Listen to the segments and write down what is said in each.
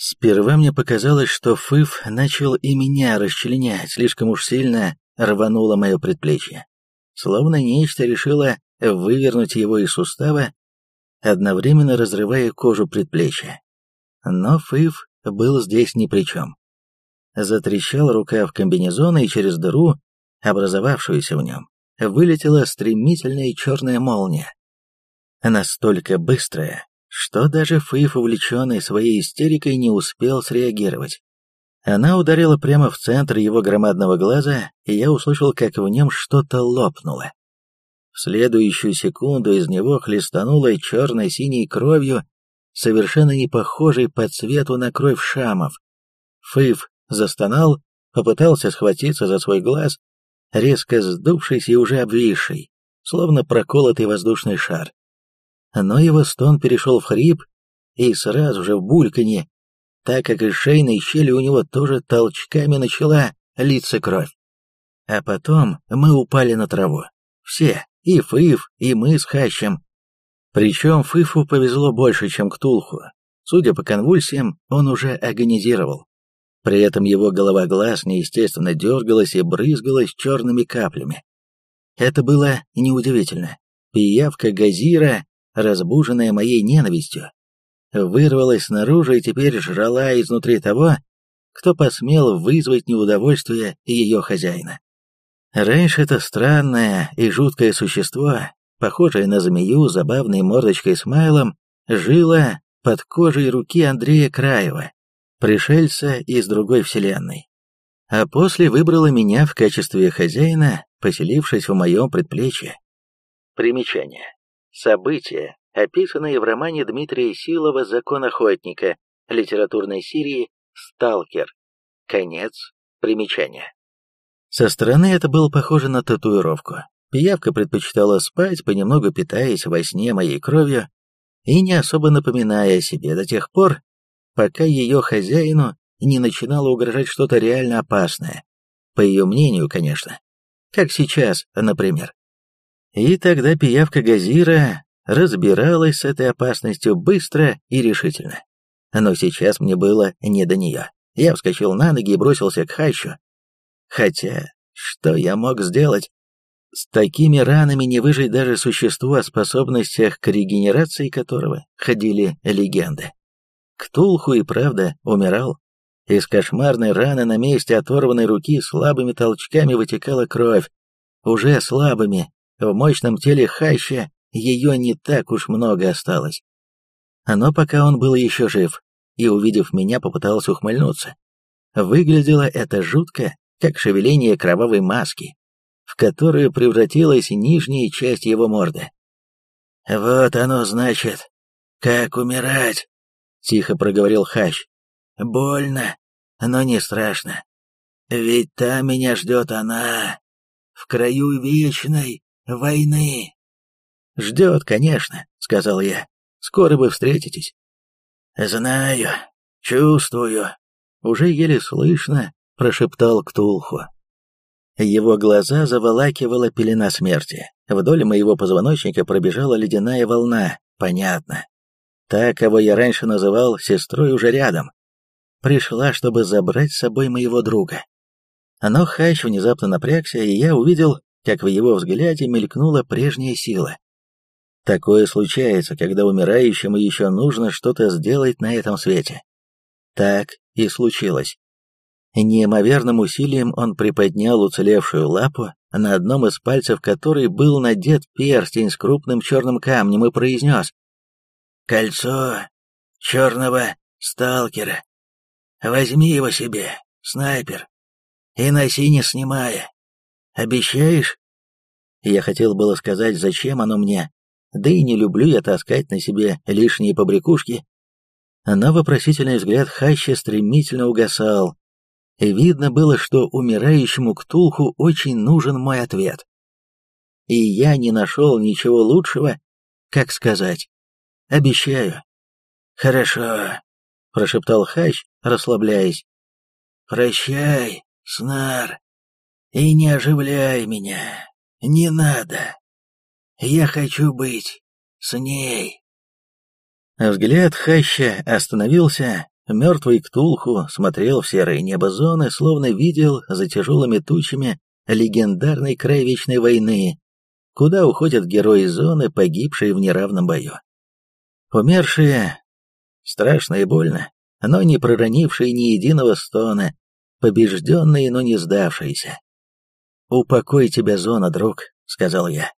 Сперва мне показалось, что Фыф начал и меня расчленять, слишком уж сильно рвануло мое предплечье. Словно нечто решило вывернуть его из сустава, одновременно разрывая кожу предплечья. Но Фыф был здесь ни при чем. Затрещал рукав комбинезона, и через дыру, образовавшуюся в нем, вылетела стремительная черная молния. Настолько быстрая, что даже Фыф, увлеченный своей истерикой, не успел среагировать. Она ударила прямо в центр его громадного глаза, и я услышал, как в нем что-то лопнуло. В следующую секунду из него хлестануло черно-синей кровью, совершенно не похожей по цвету на кровь шамов. Фыф застонал, попытался схватиться за свой глаз, резко сдувшись и уже обвисший, словно проколотый воздушный шар но его стон перешел в хрип и сразу же в бульканье, так как из шейной щели у него тоже толчками начала литься кровь. А потом мы упали на траву. Все, и Фыф, и мы с Хащем. Причем Фыфу повезло больше, чем Ктулху. Судя по конвульсиям, он уже агонизировал. При этом его голова-глаз неестественно дергалась и брызгалась черными каплями. Это было неудивительно. Пиявка Газира разбуженная моей ненавистью, вырвалась наружу и теперь жрала изнутри того, кто посмел вызвать неудовольствие ее хозяина. Раньше это странное и жуткое существо, похожее на змею, забавной мордочкой смайлом, жило под кожей руки Андрея Краева, пришельца из другой вселенной. А после выбрала меня в качестве хозяина, поселившись в моем предплечье. Примечание. События, описанные в романе Дмитрия Силова «Закон охотника» литературной серии «Сталкер». Конец примечания. Со стороны это было похоже на татуировку. Пиявка предпочитала спать, понемногу питаясь во сне моей кровью и не особо напоминая о себе до тех пор, пока ее хозяину не начинало угрожать что-то реально опасное. По ее мнению, конечно. Как сейчас, например. И тогда пиявка Газира разбиралась с этой опасностью быстро и решительно. Но сейчас мне было не до нее. Я вскочил на ноги и бросился к Хащу. Хотя, что я мог сделать? С такими ранами не выжить даже существу, о способностях к регенерации которого ходили легенды. Ктулху и правда умирал. Из кошмарной раны на месте оторванной руки слабыми толчками вытекала кровь. Уже слабыми, в мощном теле Хайща ее не так уж много осталось. Но пока он был еще жив, и, увидев меня, попытался ухмыльнуться. Выглядело это жутко, как шевеление кровавой маски, в которую превратилась нижняя часть его морды. «Вот оно значит, как умирать», — тихо проговорил Хащ. «Больно, но не страшно. Ведь там меня ждет она, в краю вечной, войны. Ждет, конечно, сказал я. Скоро вы встретитесь. Знаю, чувствую. Уже еле слышно, прошептал Ктулху. Его глаза заволакивала пелена смерти. Вдоль моего позвоночника пробежала ледяная волна. Понятно. Та, кого я раньше называл сестрой, уже рядом. Пришла, чтобы забрать с собой моего друга. Но Хач внезапно напрягся, и я увидел как в его взгляде мелькнула прежняя сила. Такое случается, когда умирающему еще нужно что-то сделать на этом свете. Так и случилось. Неимоверным усилием он приподнял уцелевшую лапу, на одном из пальцев которой был надет перстень с крупным черным камнем, и произнес «Кольцо черного сталкера. Возьми его себе, снайпер, и носи не снимая. Обещаешь?» Я хотел было сказать, зачем оно мне, да и не люблю я таскать на себе лишние побрякушки. Но вопросительный взгляд Хаща стремительно угасал. Видно было, что умирающему Ктулху очень нужен мой ответ. И я не нашел ничего лучшего, как сказать. Обещаю. Хорошо, прошептал Хащ, расслабляясь. Прощай, Снар. И не оживляй меня, не надо. Я хочу быть с ней. Взгляд Хаща остановился, мертвый Ктулху смотрел в серое небо зоны, словно видел за тяжелыми тучами легендарный край Вечной войны, куда уходят герои зоны, погибшие в неравном бою. Умершие страшно и больно, но не проронившие ни единого стона, побежденные, но не сдавшиеся. «Упокой тебя, зона, друг», — сказал я,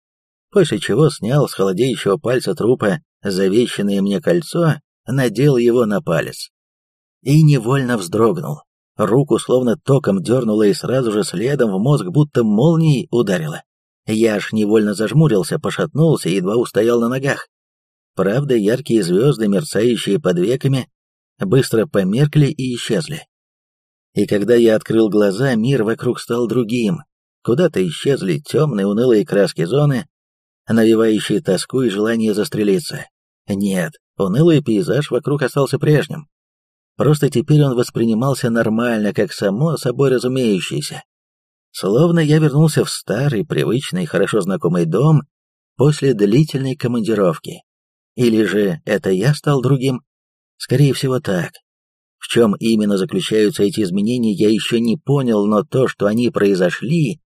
после чего снял с холодеющего пальца трупа завещанное мне кольцо, надел его на палец. И невольно вздрогнул. Руку словно током дернуло и сразу же следом в мозг будто молнией ударило. Я аж невольно зажмурился, пошатнулся и едва устоял на ногах. Правда, яркие звезды, мерцающие под веками, быстро померкли и исчезли. И когда я открыл глаза, мир вокруг стал другим. Куда-то исчезли темные унылые краски зоны, навевающие тоску и желание застрелиться. Нет, унылый пейзаж вокруг остался прежним. Просто теперь он воспринимался нормально, как само собой разумеющийся. Словно я вернулся в старый, привычный, хорошо знакомый дом после длительной командировки. Или же это я стал другим? Скорее всего так. В чем именно заключаются эти изменения, я еще не понял, но то, что они произошли,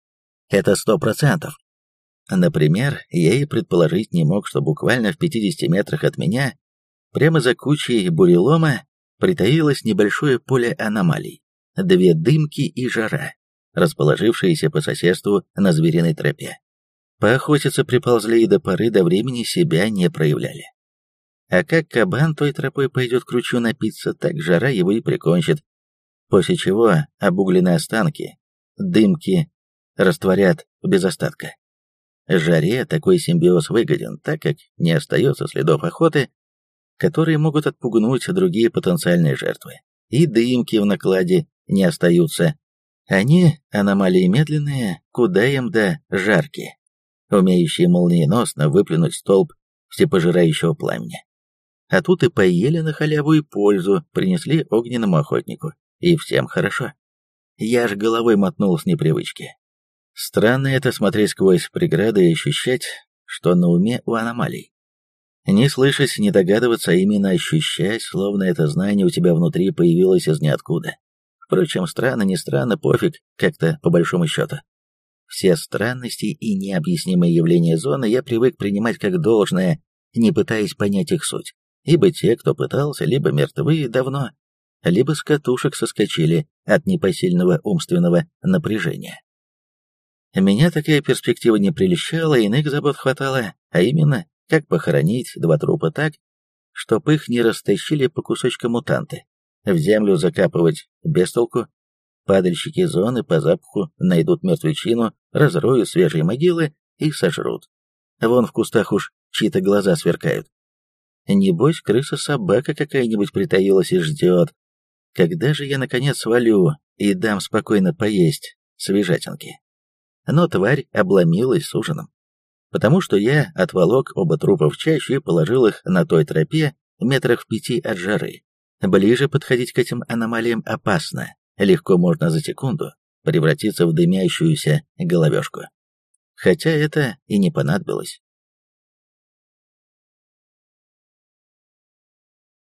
это сто процентов. Например, я и предположить не мог, что буквально в 50 метрах от меня, прямо за кучей бурелома, притаилось небольшое поле аномалий, две дымки и жара, расположившиеся по соседству на звериной тропе. Поохотиться приползли и до поры до времени себя не проявляли. А как кабан той тропой пойдет к ручью напиться, так жара его и прикончит, после чего обугленные останки, дымки растворят без остатка. Жаре такой симбиоз выгоден, так как не остается следов охоты, которые могут отпугнуть другие потенциальные жертвы. И дымки в накладе не остаются. Они аномалии медленные, куда им до жарки, умеющие молниеносно выплюнуть столб всепожирающего пламени. А тут и поели на халяву и пользу принесли огненному охотнику. И всем хорошо. Я ж головой мотнул с непривычки. Странно это смотреть сквозь преграды и ощущать, что на уме у аномалий. Не слышать, не догадываться, а именно ощущать, словно это знание у тебя внутри появилось из ниоткуда. Впрочем, странно, не странно, пофиг, как-то по большому счету. Все странности и необъяснимые явления зоны я привык принимать как должное, не пытаясь понять их суть. Ибо те, кто пытался, либо мертвы давно, либо с катушек соскочили от непосильного умственного напряжения. Меня такая перспектива не прельщала, иных забот хватало, а именно, как похоронить два трупа так, чтоб их не растащили по кусочкам мутанты, в землю закапывать без толку, падальщики зоны по запаху найдут мертвечину, разроют свежие могилы и сожрут. Вон в кустах уж чьи-то глаза сверкают. Небось, крыса-собака какая-нибудь притаилась и ждет. Когда же я, наконец, свалю и дам спокойно поесть свежатинки? Но тварь обломилась с ужином. Потому что я отволок оба трупа в чащу и положил их на той тропе метрах в пяти от жары. Ближе подходить к этим аномалиям опасно, легко можно за секунду превратиться в дымящуюся головешку. Хотя это и не понадобилось.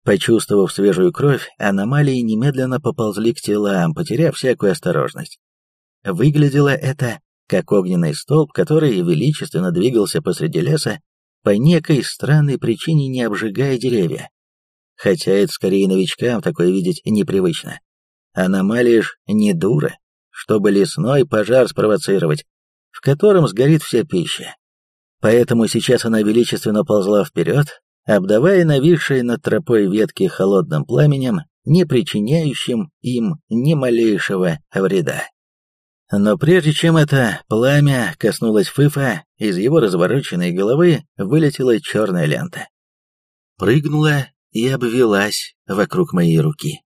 Почувствовав свежую кровь, аномалии немедленно поползли к телам, потеряв всякую осторожность. Выглядело это как огненный столб, который величественно двигался посреди леса, по некой странной причине не обжигая деревья. Хотя это скорее новичкам такое видеть непривычно. Аномалия ж не дура, чтобы лесной пожар спровоцировать, в котором сгорит вся пища. Поэтому сейчас она величественно ползла вперед, обдавая нависшие над тропой ветки холодным пламенем, не причиняющим им ни малейшего вреда. Но прежде чем это пламя коснулось Фыфа, из его развороченной головы вылетела черная лента. Прыгнула и обвелась вокруг моей руки.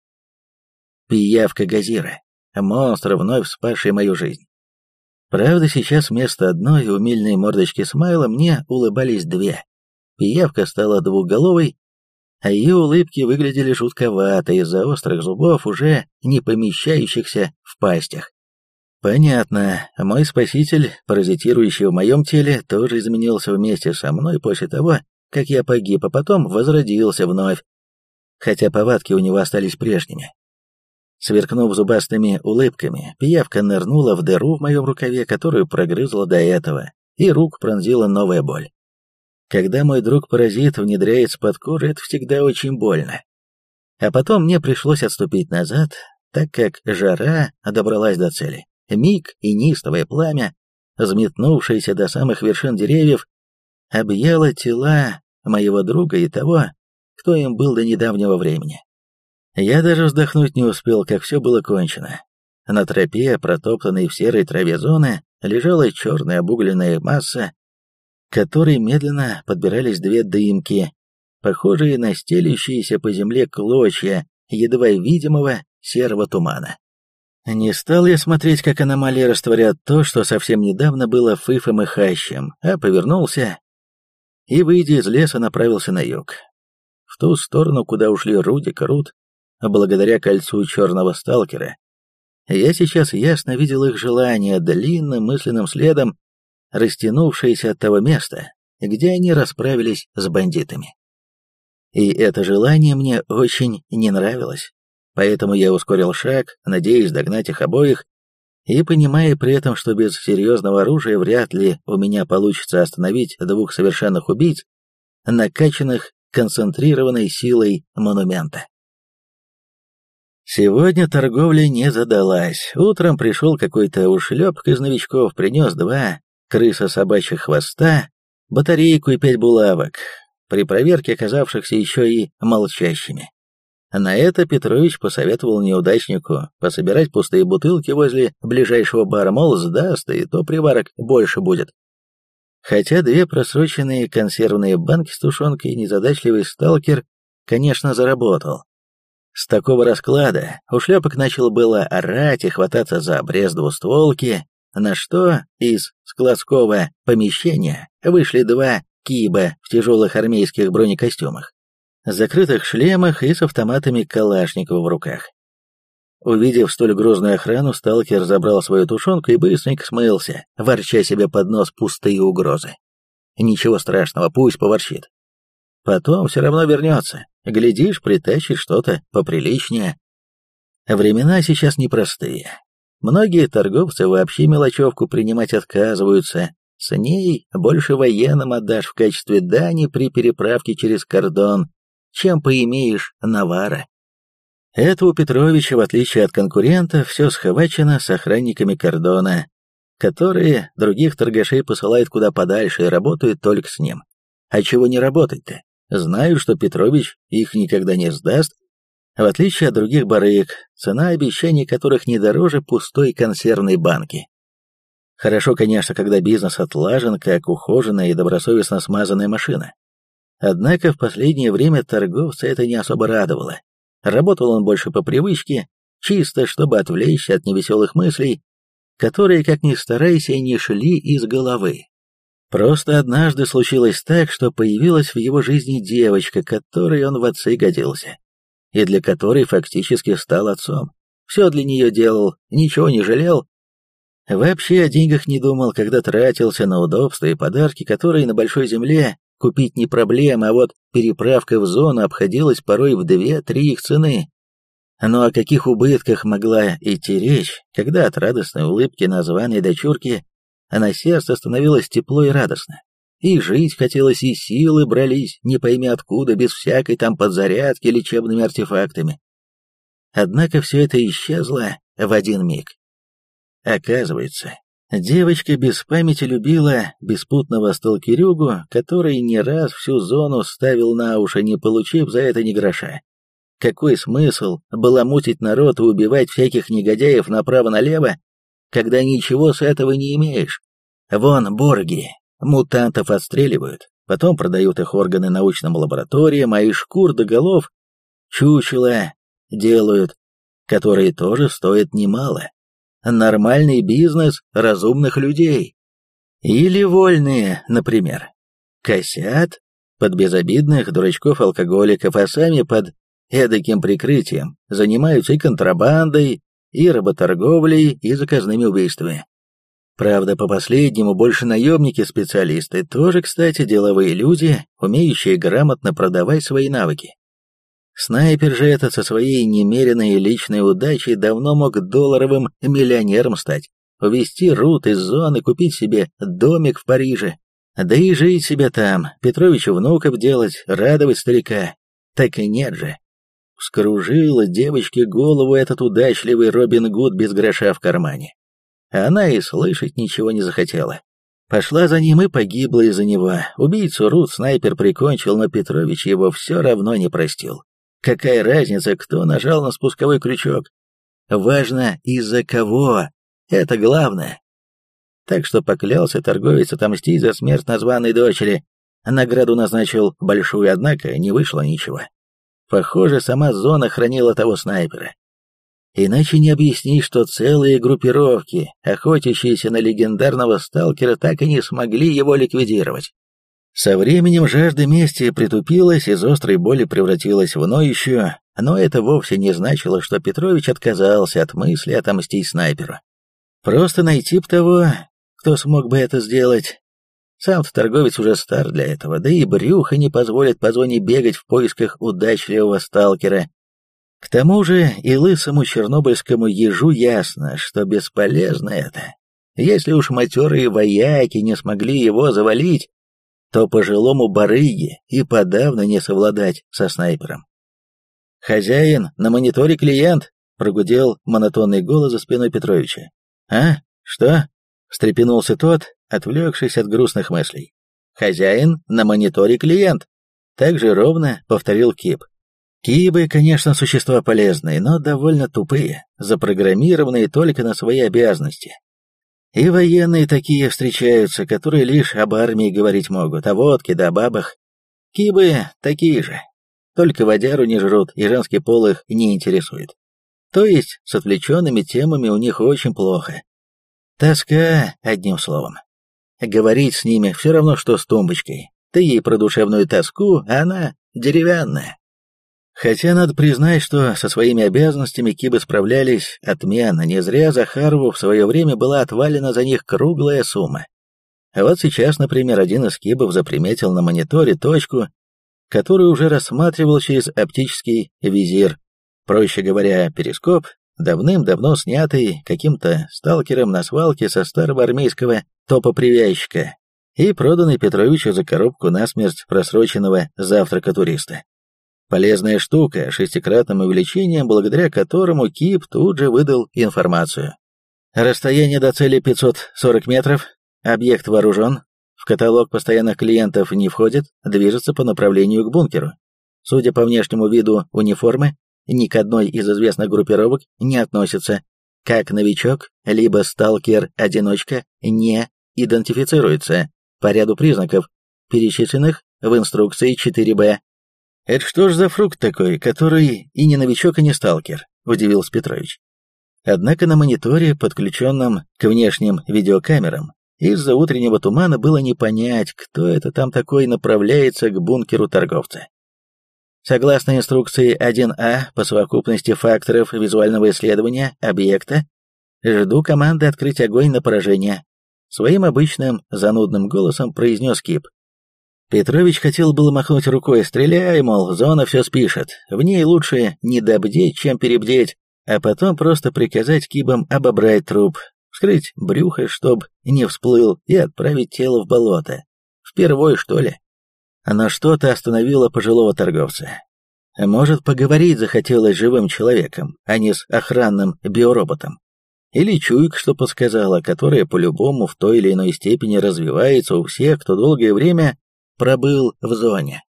Пиявка Газира, монстр, вновь спасший мою жизнь. Правда, сейчас вместо одной умильной мордочки смайла мне улыбались две. Пиявка стала двухголовой, а ее улыбки выглядели жутковато из-за острых зубов, уже не помещающихся в пастях. Понятно. Мой спаситель, паразитирующий в моем теле, тоже изменился вместе со мной после того, как я погиб, а потом возродился вновь. хотя повадки у него остались прежними. Сверкнув зубастыми улыбками, пиявка нырнула в дыру в моем рукаве, которую прогрызла до этого, и рук пронзила новая боль. Когда мой друг-паразит внедряется под кожу, это всегда очень больно. А потом мне пришлось отступить назад, так как жара добралась до цели. Миг и нистовое пламя, взметнувшееся до самых вершин деревьев, объяло тела моего друга и того, кто им был до недавнего времени. Я даже вздохнуть не успел, как все было кончено. На тропе, протоптанной в серой траве зоны, лежала черная обугленная масса, к которой медленно подбирались две дымки, похожие на стелящиеся по земле клочья едва видимого серого тумана. Не стал я смотреть, как аномалии растворят то, что совсем недавно было фыфом и хащем, а повернулся и, выйдя из леса, направился на юг. В ту сторону, куда ушли Рудик и Руд, благодаря кольцу черного сталкера. Я сейчас ясно видел их желание длинным мысленным следом, растянувшееся от того места, где они расправились с бандитами. И это желание мне очень не нравилось, поэтому я ускорил шаг, надеясь догнать их обоих, и понимая при этом, что без серьезного оружия вряд ли у меня получится остановить двух совершенных убийц, накачанных концентрированной силой монумента. Сегодня торговля не задалась. Утром пришел какой-то ушлепок из новичков, принес два крыса собачьих хвоста, батарейку и пять булавок, при проверке оказавшихся еще и молчащими. На это Петрович посоветовал неудачнику пособирать пустые бутылки возле ближайшего бара, мол, сдаст, и то приварок больше будет. Хотя две просроченные консервные банки с тушенкой незадачливый сталкер, конечно, заработал. С такого расклада ушлепок начал было орать и хвататься за обрез двустволки, на что из складского помещения вышли два киба в тяжелых армейских бронекостюмах, закрытых шлемах и с автоматами Калашникова в руках. Увидев столь грозную охрану, сталкер забрал свою тушенку и быстренько смылся, ворча себе под нос пустые угрозы. Ничего страшного, пусть поворчит. Потом все равно вернется. Глядишь, притащит что-то поприличнее. Времена сейчас непростые. Многие торговцы вообще мелочевку принимать отказываются. С ней больше военным отдашь в качестве дани при переправке через кордон, чем поимеешь навара. Это у Петровича, в отличие от конкурента, все схвачено с охранниками кордона, которые других торгашей посылают куда подальше и работают только с ним. А чего не работать-то? Знаю, что Петрович их никогда не сдаст, в отличие от других барыг, цена обещаний которых не дороже пустой консервной банки. Хорошо, конечно, когда бизнес отлажен, как ухоженная и добросовестно смазанная машина. Однако в последнее время торговца это не особо радовало. Работал он больше по привычке, чисто чтобы отвлечься от невеселых мыслей, которые, как ни старайся, не шли из головы. Просто однажды случилось так, что появилась в его жизни девочка, которой он в отцы годился, и для которой фактически стал отцом. Все для нее делал, ничего не жалел. Вообще о деньгах не думал, когда тратился на удобства и подарки, которые на большой земле купить не проблема, а вот переправка в зону обходилась порой в две-три их цены. Но о каких убытках могла идти речь, когда от радостной улыбки названной дочурки на сердце становилось тепло и радостно. И жить хотелось, и силы брались, не пойми откуда, без всякой там подзарядки лечебными артефактами. Однако все это исчезло в один миг. Оказывается, девочка без памяти любила беспутного сталкерюгу, который не раз всю зону ставил на уши, не получив за это ни гроша. Какой смысл баламутить народ и убивать всяких негодяев направо-налево, когда ничего с этого не имеешь. Вон борги, мутантов отстреливают, потом продают их органы научным лабораториям, а из шкур до голов чучела делают, которые тоже стоят немало. Нормальный бизнес разумных людей. Или вольные, например. Косят под безобидных дурачков-алкоголиков, а сами под эдаким прикрытием занимаются и контрабандой, и работорговлей, и заказными убийствами. Правда, по последнему больше наемники-специалисты, тоже, кстати, деловые люди, умеющие грамотно продавать свои навыки. Снайпер же этот со своей немеренной личной удачей давно мог долларовым миллионером стать, увезти Рут из зоны, купить себе домик в Париже, да и жить себе там, Петровичу внуков делать, радовать старика. Так и нет же. Вскружила девочке голову этот удачливый Робин Гуд без гроша в кармане. Она и слышать ничего не захотела. Пошла за ним и погибла из-за него. Убийцу Рут снайпер прикончил, но Петрович его все равно не простил. Какая разница, кто нажал на спусковой крючок? Важно, из-за кого. Это главное. Так что поклялся торговец отомстить за смерть названной дочери. Награду назначил большую, однако не вышло ничего. Похоже, сама зона хранила того снайпера. Иначе не объяснишь, что целые группировки, охотящиеся на легендарного сталкера, так и не смогли его ликвидировать. Со временем жажда мести притупилась, из острой боли превратилась в ноющую, но это вовсе не значило, что Петрович отказался от мысли отомстить снайперу. Просто найти б того, кто смог бы это сделать. Сам-то торговец уже стар для этого, да и брюхо не позволит позвоне бегать в поисках удачливого сталкера, к тому же и лысому чернобыльскому ежу ясно, что бесполезно это. Если уж матерые вояки не смогли его завалить, то пожилому барыге и подавно не совладать со снайпером. «Хозяин, на мониторе клиент!» — прогудел монотонный голос за спиной Петровича. «А? Что?» — встрепенулся тот, отвлекшись от грустных мыслей. «Хозяин, на мониторе клиент!» Так же ровно повторил Кип. Кибы, конечно, существа полезные, но довольно тупые, запрограммированные только на свои обязанности. И военные такие встречаются, которые лишь об армии говорить могут, о водке да о бабах. Кибы такие же, только водяру не жрут, и женский пол их не интересует. То есть с отвлеченными темами у них очень плохо. Тоска, одним словом. Говорить с ними все равно, что с тумбочкой. Ты ей про душевную тоску, а она деревянная. Хотя надо признать, что со своими обязанностями кибы справлялись отменно, не зря Захарову в свое время была отвалена за них круглая сумма. А вот сейчас, например, один из кибов заприметил на мониторе точку, которую уже рассматривал через оптический визир, проще говоря, перископ, давным-давно снятый каким-то сталкером на свалке со старого армейского топопривязчика и проданный Петровичу за коробку насмерть просроченного завтрака туриста. Полезная штука, шестикратным увеличением, благодаря которому Кип тут же выдал информацию. Расстояние до цели 540 метров, объект вооружен, в каталог постоянных клиентов не входит, движется по направлению к бункеру. Судя по внешнему виду униформы, ни к одной из известных группировок не относится. Как новичок, либо сталкер-одиночка не идентифицируется по ряду признаков, перечисленных в инструкции 4Б «Это что ж за фрукт такой, который и не новичок, и не сталкер?» – удивился Петрович. Однако на мониторе, подключенном к внешним видеокамерам, из-за утреннего тумана было не понять, кто это там такой направляется к бункеру торговца. Согласно инструкции 1А по совокупности факторов визуального исследования объекта, жду команды открыть огонь на поражение. Своим обычным занудным голосом произнес Кип. Петрович хотел было махнуть рукой, стреляй, мол, зона все спишет, в ней лучше не добдеть, чем перебдеть, а потом просто приказать кибам обобрать труп, вскрыть брюхо, чтоб не всплыл, и отправить тело в болото. Впервой, что ли? Но что-то остановило пожилого торговца. Может, поговорить захотелось живым человеком, а не с охранным биороботом. Или чуйка, что подсказала, которая по-любому в той или иной степени развивается у всех, кто долгое время пробыл в зоне.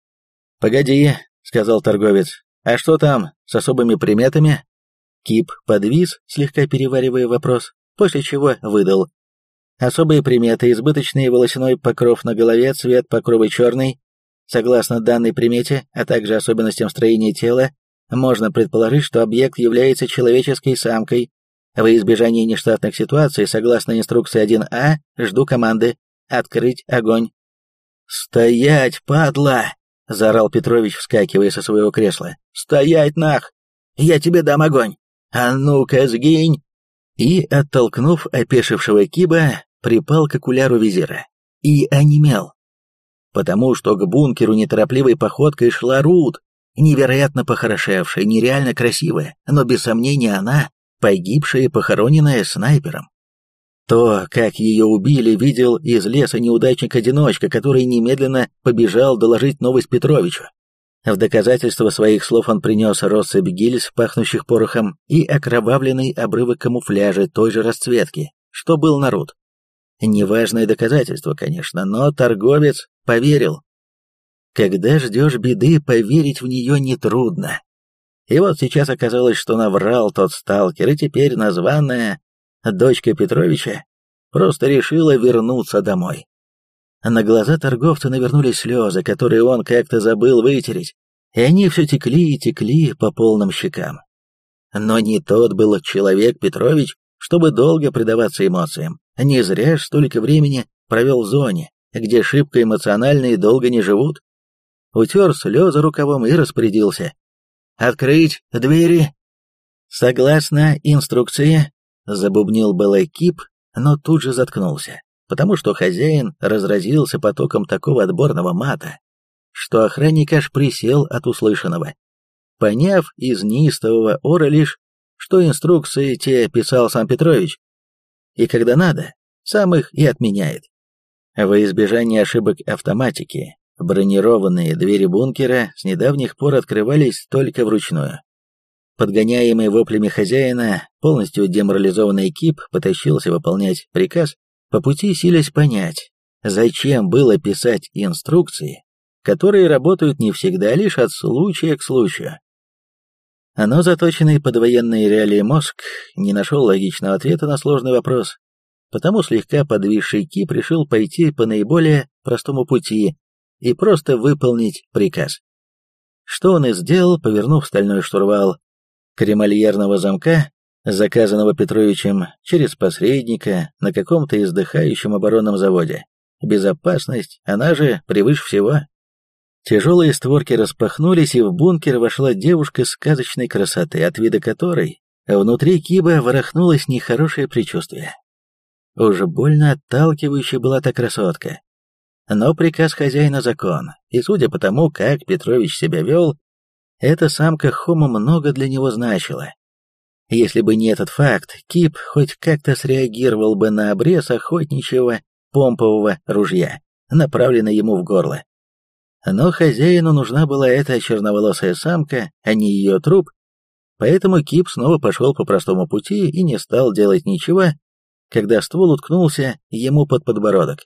«Погоди», — сказал торговец, — «а что там с особыми приметами?» Кип подвис, слегка переваривая вопрос, после чего выдал. Особые приметы, избыточный волосяной покров на голове, цвет покрова черный. Согласно данной примете, а также особенностям строения тела, можно предположить, что объект является человеческой самкой. Во избежание нештатных ситуаций, согласно инструкции 1А, жду команды «Открыть огонь». «Стоять, падла!» — заорал Петрович, вскакивая со своего кресла. «Стоять, нах! Я тебе дам огонь! А ну-ка, сгинь!» И, оттолкнув опешившего киба, припал к окуляру визира. И онемел. Потому что к бункеру неторопливой походкой шла Рут. невероятно похорошевшая, нереально красивая, но без сомнения она, погибшая и похороненная снайпером. То, как ее убили, видел из леса неудачник-одиночка, который немедленно побежал доложить новость Петровичу. В доказательство своих слов он принес россыпь гильз, пахнущих порохом, и окровавленный обрывок камуфляжа той же расцветки, что был народ. Неважное доказательство, конечно, но торговец поверил. Когда ждешь беды, поверить в нее нетрудно. И вот сейчас оказалось, что наврал тот сталкер, и теперь названная дочка Петровича просто решила вернуться домой. На глаза торговца навернулись слезы, которые он как-то забыл вытереть, и они все текли и текли по полным щекам. Но не тот был человек Петрович, чтобы долго предаваться эмоциям. Не зря столько времени провел в зоне, где шибко эмоциональные долго не живут. Утер слезы рукавом и распорядился. «Открыть двери!» «Согласно инструкции», — забубнил было Кип, но тут же заткнулся потому что хозяин разразился потоком такого отборного мата, что охранник аж присел от услышанного. Поняв из неистового ора лишь, что инструкции те писал сам Петрович, и когда надо, сам их и отменяет. Во избежание ошибок автоматики, бронированные двери бункера с недавних пор открывались только вручную. Подгоняемый воплями хозяина, полностью деморализованный экип потащился выполнять приказ, по пути силясь понять, зачем было писать инструкции, которые работают не всегда, а лишь от случая к случаю. Но заточенный под военные реалии мозг не нашел логичного ответа на сложный вопрос, потому слегка подвисший Кип решил пойти по наиболее простому пути и просто выполнить приказ. Что он и сделал, повернув стальной штурвал кремольерного замка заказанного Петровичем через посредника на каком-то издыхающем оборонном заводе. Безопасность, она же превыше всего. Тяжелые створки распахнулись, и в бункер вошла девушка сказочной красоты, от вида которой внутри Киба ворохнулось нехорошее предчувствие. Уже больно отталкивающая была та красотка. Но приказ хозяина закон, и судя по тому, как Петрович себя вел, эта самка Хома много для него значила. Если бы не этот факт, Кип хоть как-то среагировал бы на обрез охотничьего помпового ружья, направленный ему в горло. Но хозяину нужна была эта черноволосая самка, а не ее труп, поэтому Кип снова пошел по простому пути и не стал делать ничего, когда ствол уткнулся ему под подбородок.